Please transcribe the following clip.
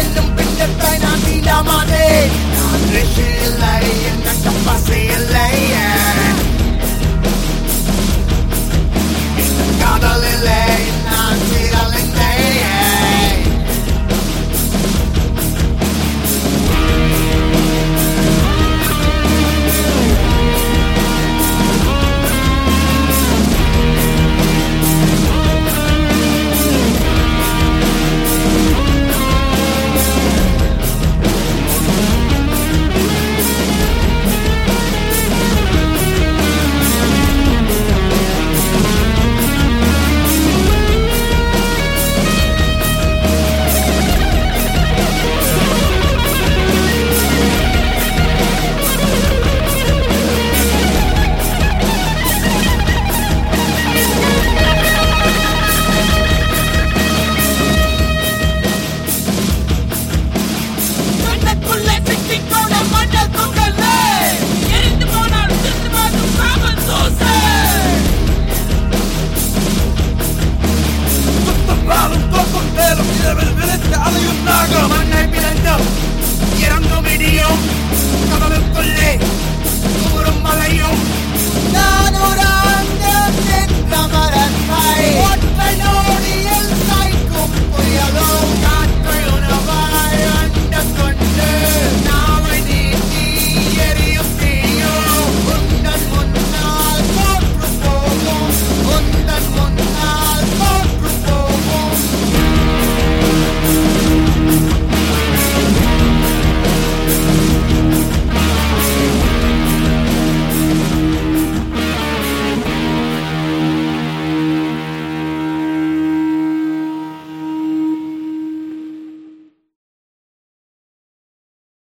செல்லும் பின்னத்தாய் நான் நீலாமானே நான் Get on the video.